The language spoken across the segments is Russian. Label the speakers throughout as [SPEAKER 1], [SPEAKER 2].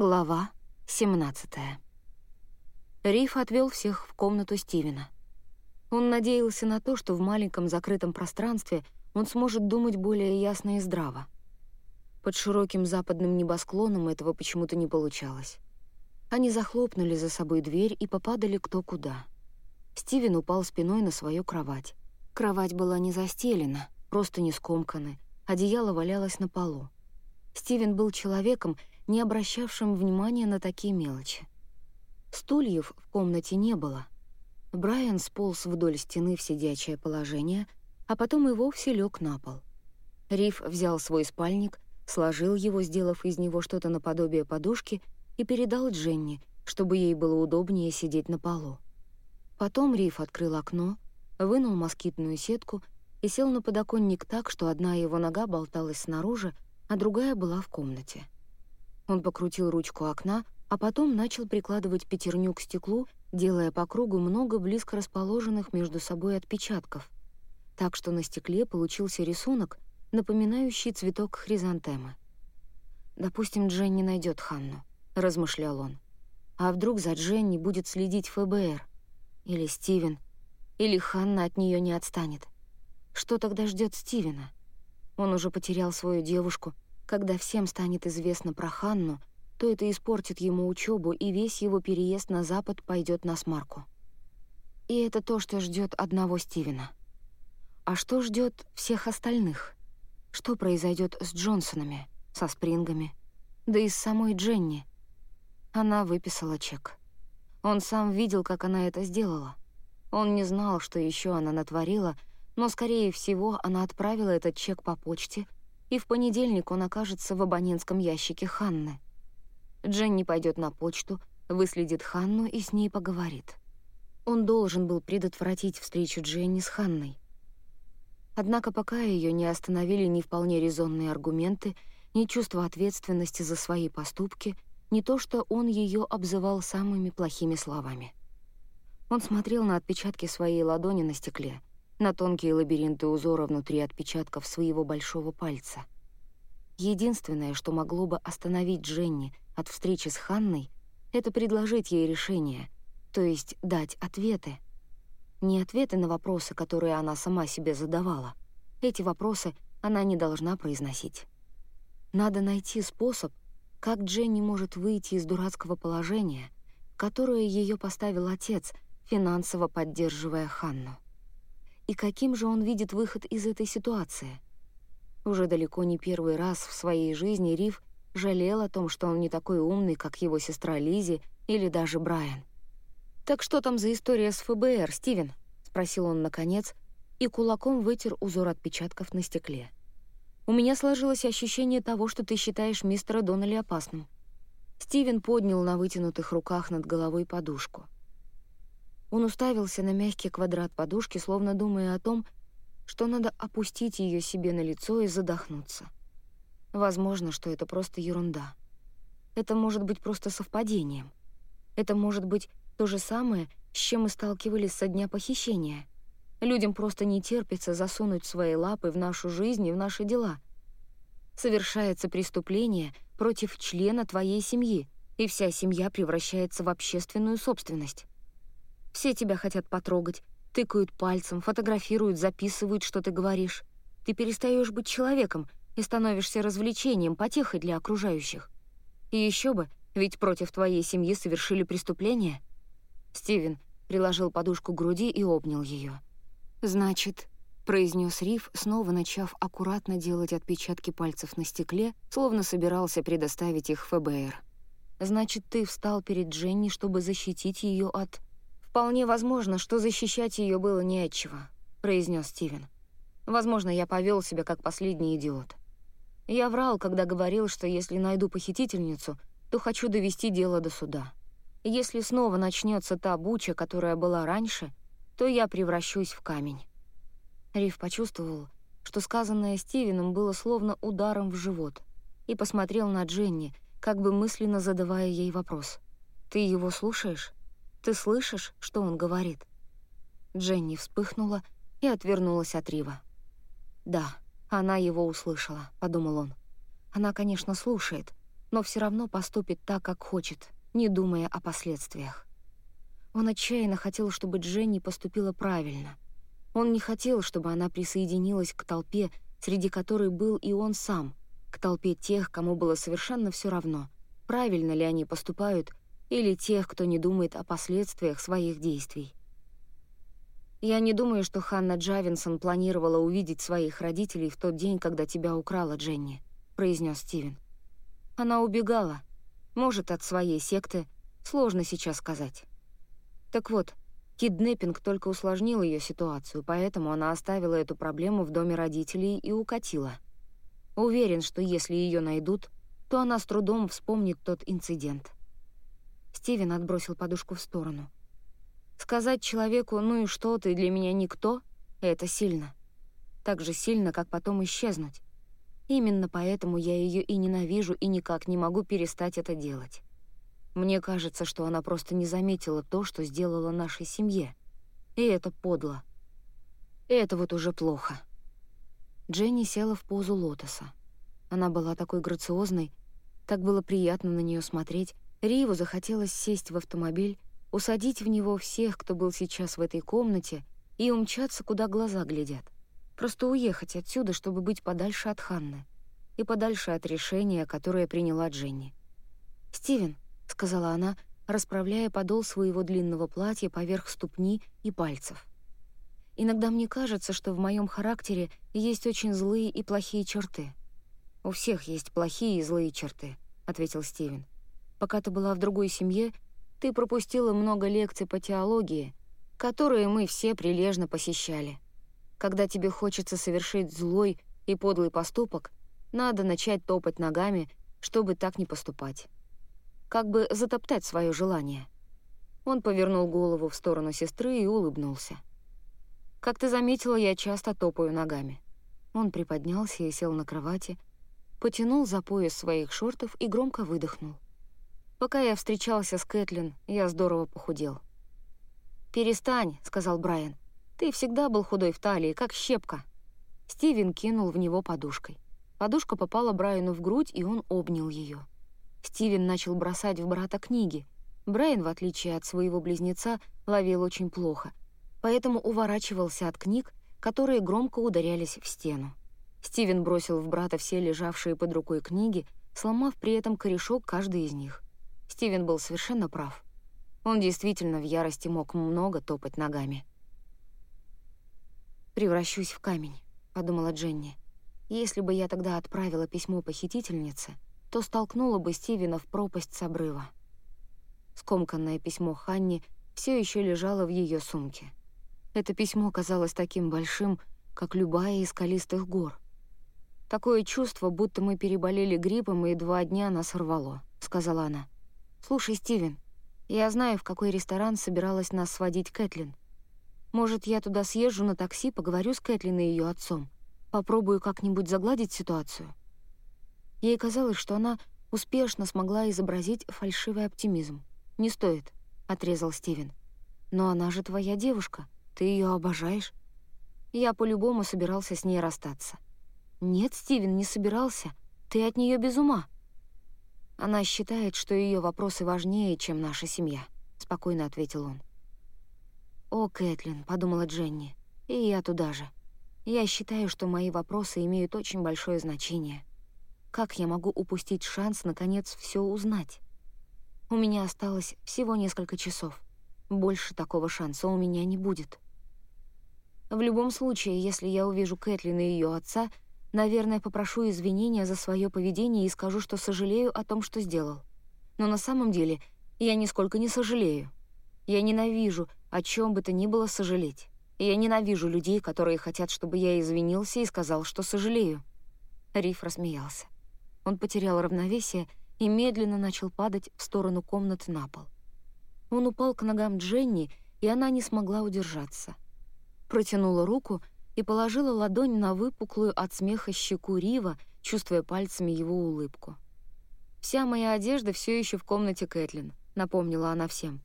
[SPEAKER 1] Глава 17 Риф отвел всех в комнату Стивена. Он надеялся на то, что в маленьком закрытом пространстве он сможет думать более ясно и здраво. Под широким западным небосклоном этого почему-то не получалось. Они захлопнули за собой дверь и попадали кто куда. Стивен упал спиной на свою кровать. Кровать была не застелена, просто не скомканы, одеяло валялось на полу. Стивен был человеком, не обращавшим внимания на такие мелочи. Стульев в комнате не было. Брайан сполз вдоль стены в сидячее положение, а потом и вовсе лег на пол. Риф взял свой спальник, сложил его, сделав из него что-то наподобие подушки, и передал Дженни, чтобы ей было удобнее сидеть на полу. Потом Риф открыл окно, вынул москитную сетку и сел на подоконник так, что одна его нога болталась снаружи, а другая была в комнате. Он покрутил ручку окна, а потом начал прикладывать пятерню к стеклу, делая по кругу много близко расположенных между собой отпечатков, так что на стекле получился рисунок, напоминающий цветок хризантемы. «Допустим, Дженни найдет Ханну», — размышлял он. «А вдруг за Дженни будет следить ФБР? Или Стивен? Или Ханна от нее не отстанет? Что тогда ждет Стивена? Он уже потерял свою девушку — когда всем станет известно про Ханну, то это испортит ему учебу, и весь его переезд на Запад пойдет на смарку. И это то, что ждет одного Стивена. А что ждет всех остальных? Что произойдет с Джонсонами, со Спрингами, да и с самой Дженни? Она выписала чек. Он сам видел, как она это сделала. Он не знал, что еще она натворила, но, скорее всего, она отправила этот чек по почте — и в понедельник он окажется в абонентском ящике Ханны. Дженни пойдет на почту, выследит Ханну и с ней поговорит. Он должен был предотвратить встречу Дженни с Ханной. Однако пока ее не остановили ни вполне резонные аргументы, ни чувство ответственности за свои поступки, ни то, что он ее обзывал самыми плохими словами. Он смотрел на отпечатки своей ладони на стекле — на тонкие лабиринты узора внутри отпечатков своего большого пальца. Единственное, что могло бы остановить Дженни от встречи с Ханной, это предложить ей решение, то есть дать ответы. Не ответы на вопросы, которые она сама себе задавала. Эти вопросы она не должна произносить. Надо найти способ, как Дженни может выйти из дурацкого положения, которое ее поставил отец, финансово поддерживая Ханну. И каким же он видит выход из этой ситуации? Уже далеко не первый раз в своей жизни Рив жалел о том, что он не такой умный, как его сестра Лизи или даже Брайан. «Так что там за история с ФБР, Стивен?» — спросил он наконец, и кулаком вытер узор отпечатков на стекле. «У меня сложилось ощущение того, что ты считаешь мистера Доннелли опасным». Стивен поднял на вытянутых руках над головой подушку — он уставился на мягкий квадрат подушки, словно думая о том, что надо опустить ее себе на лицо и задохнуться. Возможно, что это просто ерунда. Это может быть просто совпадением. Это может быть то же самое, с чем мы сталкивались со дня похищения. Людям просто не терпится засунуть свои лапы в нашу жизнь и в наши дела. Совершается преступление против члена твоей семьи, и вся семья превращается в общественную собственность. Все тебя хотят потрогать, тыкают пальцем, фотографируют, записывают, что ты говоришь. Ты перестаешь быть человеком и становишься развлечением, потехой для окружающих. И еще бы, ведь против твоей семьи совершили преступление. Стивен приложил подушку к груди и обнял ее. «Значит», — произнес Риф, снова начав аккуратно делать отпечатки пальцев на стекле, словно собирался предоставить их ФБР. «Значит, ты встал перед Дженни, чтобы защитить ее от...» «Вполне возможно, что защищать ее было не от чего», — произнес Стивен. «Возможно, я повел себя как последний идиот. Я врал, когда говорил, что если найду похитительницу, то хочу довести дело до суда. Если снова начнется та буча, которая была раньше, то я превращусь в камень». Риф почувствовал, что сказанное Стивеном было словно ударом в живот, и посмотрел на Дженни, как бы мысленно задавая ей вопрос. «Ты его слушаешь?» Ты слышишь, что он говорит?» Дженни вспыхнула и отвернулась от Рива. «Да, она его услышала», — подумал он. «Она, конечно, слушает, но все равно поступит так, как хочет, не думая о последствиях. Он отчаянно хотел, чтобы Дженни поступила правильно. Он не хотел, чтобы она присоединилась к толпе, среди которой был и он сам, к толпе тех, кому было совершенно все равно, правильно ли они поступают, или тех, кто не думает о последствиях своих действий. «Я не думаю, что Ханна Джавинсон планировала увидеть своих родителей в тот день, когда тебя украла Дженни», — произнес Стивен. «Она убегала. Может, от своей секты. Сложно сейчас сказать. Так вот, киднеппинг только усложнил ее ситуацию, поэтому она оставила эту проблему в доме родителей и укатила. Уверен, что если ее найдут, то она с трудом вспомнит тот инцидент». Стивен отбросил подушку в сторону — Сказать человеку «ну и что, ты для меня никто» — это сильно. Так же сильно, как потом исчезнуть. Именно поэтому я ее и ненавижу, и никак не могу перестать это делать. Мне кажется, что она просто не заметила то, что сделала нашей семье. И это подло. И это вот уже плохо. Дженни села в позу лотоса. Она была такой грациозной, так было приятно на нее смотреть. Риву захотелось сесть в автомобиль усадить в него всех, кто был сейчас в этой комнате, и умчаться, куда глаза глядят. Просто уехать отсюда, чтобы быть подальше от Ханны и подальше от решения, которое приняла Дженни. «Стивен», — сказала она, расправляя подол своего длинного платья поверх ступни и пальцев. «Иногда мне кажется, что в моем характере есть очень злые и плохие черты». «У всех есть плохие и злые черты», — ответил Стивен. «Пока ты была в другой семье, ты пропустила много лекций по теологии, которые мы все прилежно посещали. Когда тебе хочется совершить злой и подлый поступок, надо начать топать ногами, чтобы так не поступать. Как бы затоптать свое желание. Он повернул голову в сторону сестры и улыбнулся. «Как ты заметила, я часто топаю ногами». Он приподнялся и сел на кровати, потянул за пояс своих шортов и громко выдохнул. Пока я встречался с Кэтлин, я здорово похудел. «Перестань», — сказал Брайан. «Ты всегда был худой в талии, как щепка». Стивен кинул в него подушкой. Подушка попала Брайану в грудь, и он обнял ее. Стивен начал бросать в брата книги. Брайан, в отличие от своего близнеца, ловил очень плохо, поэтому уворачивался от книг, которые громко ударялись в стену. Стивен бросил в брата все лежавшие под рукой книги, сломав при этом корешок каждой из них. Стивен был совершенно прав. Он действительно в ярости мог много топать ногами. «Превращусь в камень», — подумала Дженни. «Если бы я тогда отправила письмо похитительнице, то столкнула бы Стивена в пропасть с обрыва». Скомканное письмо Ханни все еще лежало в ее сумке. Это письмо казалось таким большим, как любая из скалистых гор. «Такое чувство, будто мы переболели гриппом, и два дня нас рвало», — сказала она. «Слушай, Стивен, я знаю, в какой ресторан собиралась нас сводить Кэтлин. Может, я туда съезжу на такси, поговорю с Кэтлин и ее отцом, попробую как-нибудь загладить ситуацию?» Ей казалось, что она успешно смогла изобразить фальшивый оптимизм. «Не стоит», — отрезал Стивен. «Но она же твоя девушка, ты ее обожаешь». Я по-любому собирался с ней расстаться. «Нет, Стивен, не собирался. Ты от нее без ума». Она считает, что ее вопросы важнее, чем наша семья», — спокойно ответил он. «О, Кэтлин», — подумала Дженни, — «и я туда же. Я считаю, что мои вопросы имеют очень большое значение. Как я могу упустить шанс, наконец, все узнать? У меня осталось всего несколько часов. Больше такого шанса у меня не будет. В любом случае, если я увижу Кэтлин и ее отца — Наверное, попрошу извинения за свое поведение и скажу, что сожалею о том, что сделал. Но на самом деле я нисколько не сожалею. Я ненавижу, о чем бы то ни было сожалеть. я ненавижу людей, которые хотят, чтобы я извинился и сказал, что сожалею. Риф рассмеялся. Он потерял равновесие и медленно начал падать в сторону комнаты на пол. Он упал к ногам Дженни, и она не смогла удержаться. Протянула руку — и положила ладонь на выпуклую от смеха щеку Рива, чувствуя пальцами его улыбку. «Вся моя одежда все еще в комнате Кэтлин», — напомнила она всем.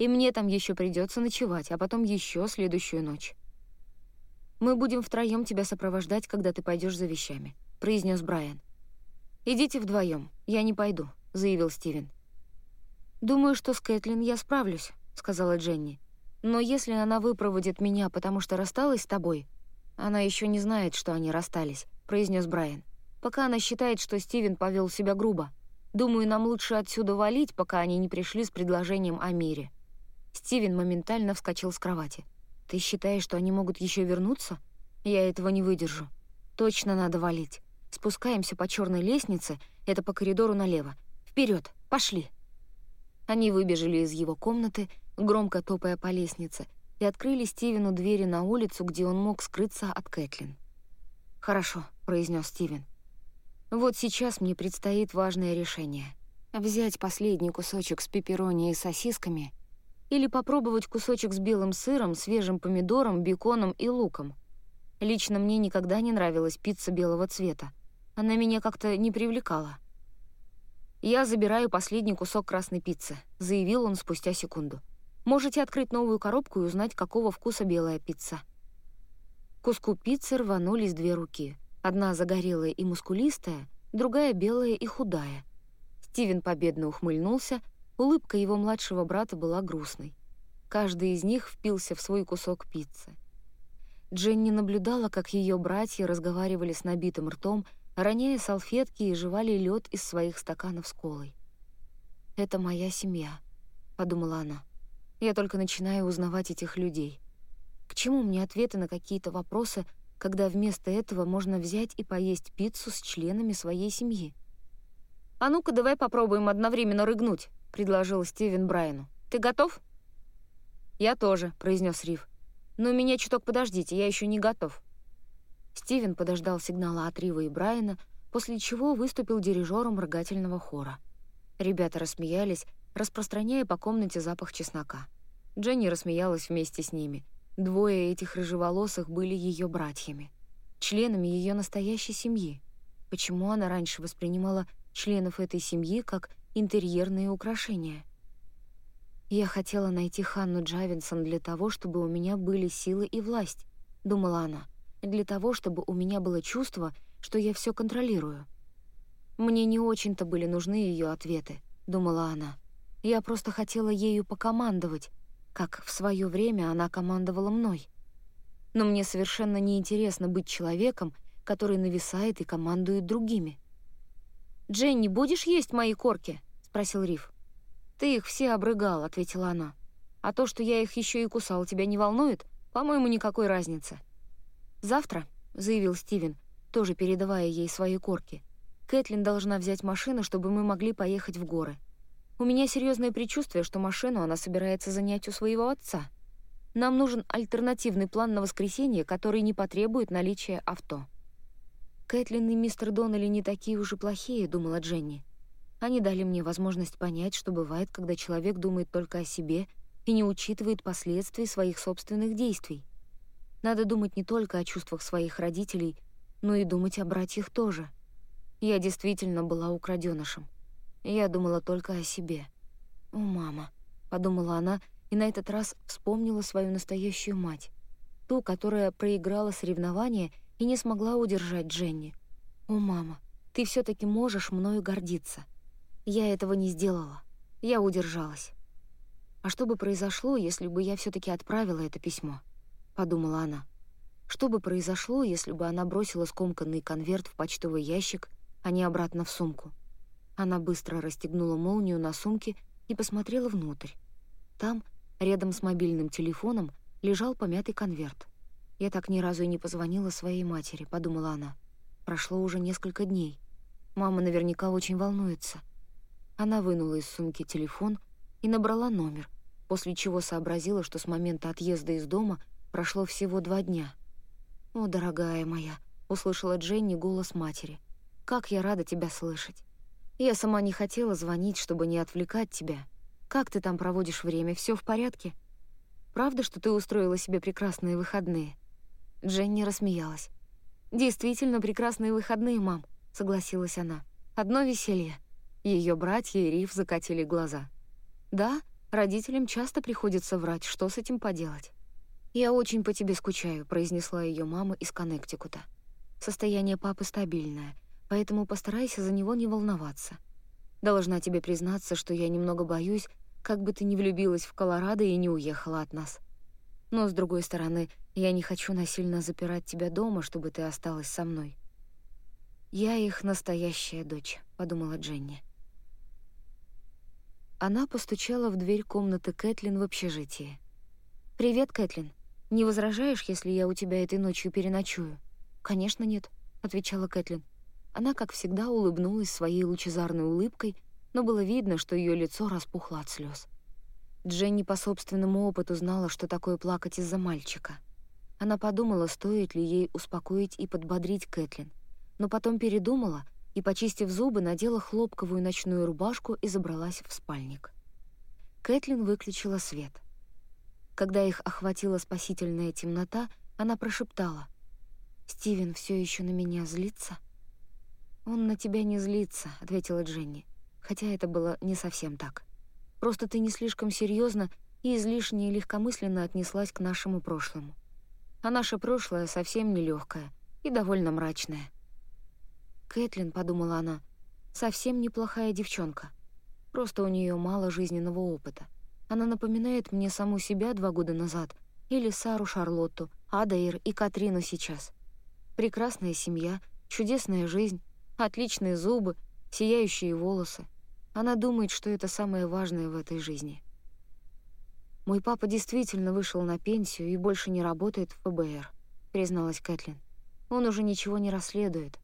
[SPEAKER 1] «И мне там еще придется ночевать, а потом еще следующую ночь». «Мы будем втроем тебя сопровождать, когда ты пойдешь за вещами», — произнес Брайан. «Идите вдвоем, я не пойду», — заявил Стивен. «Думаю, что с Кэтлин я справлюсь», — сказала Дженни. «Но если она выпроводит меня, потому что рассталась с тобой...» «Она еще не знает, что они расстались», — произнес Брайан. «Пока она считает, что Стивен повел себя грубо. Думаю, нам лучше отсюда валить, пока они не пришли с предложением о мире». Стивен моментально вскочил с кровати. «Ты считаешь, что они могут еще вернуться? Я этого не выдержу. Точно надо валить. Спускаемся по черной лестнице, это по коридору налево. Вперед, пошли!» Они выбежали из его комнаты, громко топая по лестнице, и открыли Стивену двери на улицу, где он мог скрыться от Кэтлин. «Хорошо», — произнес Стивен. «Вот сейчас мне предстоит важное решение. Взять последний кусочек с пепперони и сосисками или попробовать кусочек с белым сыром, свежим помидором, беконом и луком. Лично мне никогда не нравилась пицца белого цвета. Она меня как-то не привлекала. «Я забираю последний кусок красной пиццы», — заявил он спустя секунду. «Можете открыть новую коробку и узнать, какого вкуса белая пицца». Куску пиццы рванулись две руки. Одна загорелая и мускулистая, другая белая и худая. Стивен победно ухмыльнулся, улыбка его младшего брата была грустной. Каждый из них впился в свой кусок пиццы. Дженни наблюдала, как ее братья разговаривали с набитым ртом, роняя салфетки и жевали лед из своих стаканов с колой. «Это моя семья», — подумала она. «Я только начинаю узнавать этих людей. К чему мне ответы на какие-то вопросы, когда вместо этого можно взять и поесть пиццу с членами своей семьи?» «А ну-ка, давай попробуем одновременно рыгнуть», — предложил Стивен Брайану. «Ты готов?» «Я тоже», — произнес Рив. «Но меня чуток подождите, я еще не готов». Стивен подождал сигнала от Рива и Брайана, после чего выступил дирижером рыгательного хора. Ребята рассмеялись, распространяя по комнате запах чеснока. Дженни рассмеялась вместе с ними. Двое этих рыжеволосых были ее братьями, членами ее настоящей семьи. Почему она раньше воспринимала членов этой семьи как интерьерные украшения? «Я хотела найти Ханну Джавинсон для того, чтобы у меня были силы и власть», — думала она для того, чтобы у меня было чувство, что я все контролирую. Мне не очень-то были нужны ее ответы, думала она. Я просто хотела ею покомандовать, как в свое время она командовала мной. Но мне совершенно неинтересно быть человеком, который нависает и командует другими. «Дженни, будешь есть мои корки?» — спросил Риф. «Ты их все обрыгал», — ответила она. «А то, что я их еще и кусал, тебя не волнует? По-моему, никакой разницы». «Завтра», — заявил Стивен, тоже передавая ей свои корки, «Кэтлин должна взять машину, чтобы мы могли поехать в горы. У меня серьезное предчувствие, что машину она собирается занять у своего отца. Нам нужен альтернативный план на воскресенье, который не потребует наличия авто». «Кэтлин и мистер Доннелли не такие уж и плохие», — думала Дженни. «Они дали мне возможность понять, что бывает, когда человек думает только о себе и не учитывает последствий своих собственных действий. Надо думать не только о чувствах своих родителей, но и думать о братьях тоже. Я действительно была украденышем. Я думала только о себе. «О, мама», — подумала она, и на этот раз вспомнила свою настоящую мать. Ту, которая проиграла соревнование и не смогла удержать Дженни. «О, мама, ты все таки можешь мною гордиться. Я этого не сделала. Я удержалась. А что бы произошло, если бы я все таки отправила это письмо?» подумала она. Что бы произошло, если бы она бросила скомканный конверт в почтовый ящик, а не обратно в сумку? Она быстро расстегнула молнию на сумке и посмотрела внутрь. Там, рядом с мобильным телефоном, лежал помятый конверт. «Я так ни разу и не позвонила своей матери», — подумала она. «Прошло уже несколько дней. Мама наверняка очень волнуется». Она вынула из сумки телефон и набрала номер, после чего сообразила, что с момента отъезда из дома — Прошло всего два дня. «О, дорогая моя», — услышала Дженни голос матери. «Как я рада тебя слышать. Я сама не хотела звонить, чтобы не отвлекать тебя. Как ты там проводишь время? Все в порядке? Правда, что ты устроила себе прекрасные выходные?» Дженни рассмеялась. «Действительно прекрасные выходные, мам», — согласилась она. «Одно веселье». Ее братья и Риф закатили глаза. «Да, родителям часто приходится врать, что с этим поделать?» «Я очень по тебе скучаю», — произнесла ее мама из Коннектикута. Состояние папы стабильное. Поэтому постарайся за него не волноваться. Должна тебе признаться, что я немного боюсь, как бы ты не влюбилась в Колорадо и не уехала от нас. Но, с другой стороны, я не хочу насильно запирать тебя дома, чтобы ты осталась со мной. «Я их настоящая дочь», — подумала Дженни. Она постучала в дверь комнаты Кэтлин в общежитии. «Привет, Кэтлин. Не возражаешь, если я у тебя этой ночью переночую?» «Конечно нет», — отвечала Кэтлин. Она, как всегда, улыбнулась своей лучезарной улыбкой, но было видно, что ее лицо распухло от слез. Дженни по собственному опыту знала, что такое плакать из-за мальчика. Она подумала, стоит ли ей успокоить и подбодрить Кэтлин, но потом передумала и, почистив зубы, надела хлопковую ночную рубашку и забралась в спальник. Кэтлин выключила свет. Когда их охватила спасительная темнота, она прошептала. «Стивен все еще на меня злится?» «Он на тебя не злится», — ответила Дженни хотя это было не совсем так. Просто ты не слишком серьезно и излишне легкомысленно отнеслась к нашему прошлому. А наше прошлое совсем нелегкое и довольно мрачное. Кэтлин, подумала она, совсем неплохая девчонка. Просто у нее мало жизненного опыта. Она напоминает мне саму себя два года назад или Сару Шарлотту, Адаир и Катрину сейчас. Прекрасная семья, чудесная жизнь, отличные зубы, сияющие волосы — она думает, что это самое важное в этой жизни. «Мой папа действительно вышел на пенсию и больше не работает в ФБР», — призналась Кэтлин. «Он уже ничего не расследует.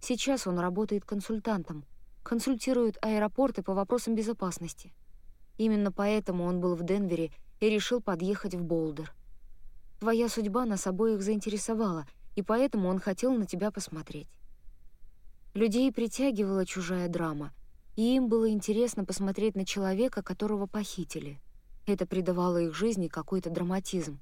[SPEAKER 1] Сейчас он работает консультантом, консультирует аэропорты по вопросам безопасности. Именно поэтому он был в Денвере и решил подъехать в Болдер. Твоя судьба нас обоих заинтересовала, и поэтому он хотел на тебя посмотреть. Людей притягивала чужая драма — и им было интересно посмотреть на человека, которого похитили. Это придавало их жизни какой-то драматизм.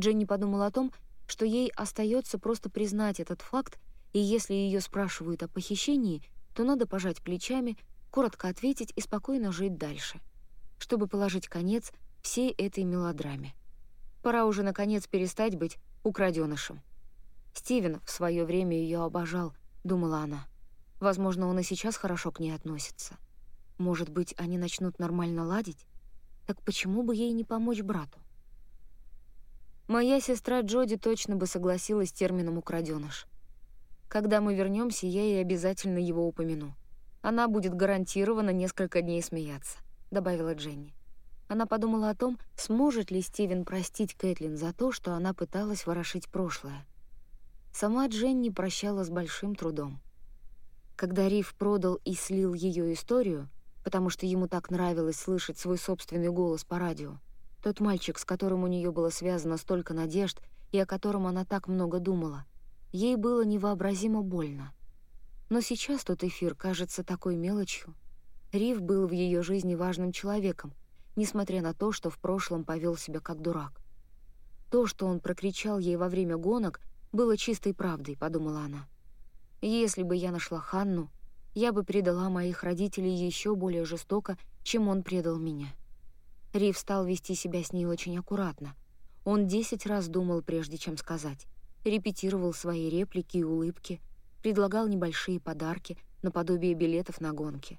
[SPEAKER 1] Дженни подумала о том, что ей остается просто признать этот факт, и если ее спрашивают о похищении, то надо пожать плечами, коротко ответить и спокойно жить дальше, чтобы положить конец всей этой мелодраме. Пора уже, наконец, перестать быть украденышем. Стивен в свое время ее обожал, думала она. Возможно, он и сейчас хорошо к ней относится. Может быть, они начнут нормально ладить? Так почему бы ей не помочь брату? Моя сестра Джоди точно бы согласилась с термином «украдёныш». Когда мы вернемся, я ей обязательно его упомяну. Она будет гарантированно несколько дней смеяться», — добавила Дженни. Она подумала о том, сможет ли Стивен простить Кэтлин за то, что она пыталась ворошить прошлое. Сама Дженни прощала с большим трудом. Когда Риф продал и слил ее историю, потому что ему так нравилось слышать свой собственный голос по радио, тот мальчик, с которым у нее было связано столько надежд и о котором она так много думала, ей было невообразимо больно. Но сейчас тот эфир кажется такой мелочью. Риф был в ее жизни важным человеком, несмотря на то, что в прошлом повел себя как дурак. То, что он прокричал ей во время гонок, было чистой правдой, подумала она. Если бы я нашла Ханну, я бы предала моих родителей еще более жестоко, чем он предал меня. Рив стал вести себя с ней очень аккуратно. Он десять раз думал, прежде чем сказать. Репетировал свои реплики и улыбки, предлагал небольшие подарки, наподобие билетов на гонки.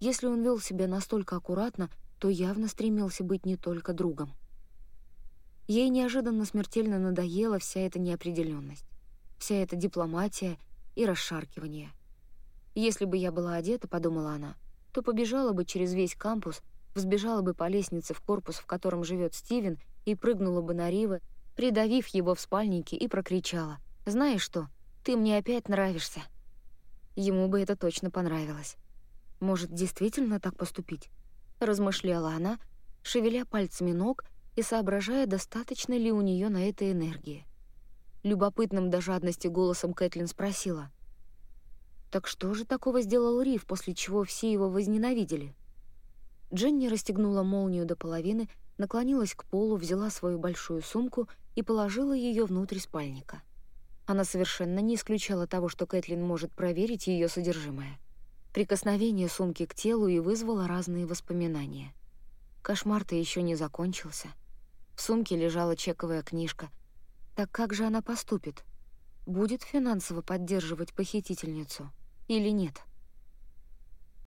[SPEAKER 1] Если он вел себя настолько аккуратно, то явно стремился быть не только другом. Ей неожиданно смертельно надоела вся эта неопределенность, вся эта дипломатия — и расшаркивание. Если бы я была одета, подумала она, то побежала бы через весь кампус, взбежала бы по лестнице в корпус, в котором живет Стивен, и прыгнула бы на Рива, придавив его в спальнике, и прокричала. «Знаешь что, ты мне опять нравишься». Ему бы это точно понравилось. Может, действительно так поступить? Размышляла она, шевеля пальцами ног и соображая, достаточно ли у нее на это энергии. Любопытным до жадности голосом Кэтлин спросила. «Так что же такого сделал Риф, после чего все его возненавидели?» Дженни расстегнула молнию до половины, наклонилась к полу, взяла свою большую сумку и положила ее внутрь спальника. Она совершенно не исключала того, что Кэтлин может проверить ее содержимое. Прикосновение сумки к телу и вызвало разные воспоминания. Кошмар-то еще не закончился. В сумке лежала чековая книжка — так как же она поступит? будет финансово поддерживать похитительницу или нет.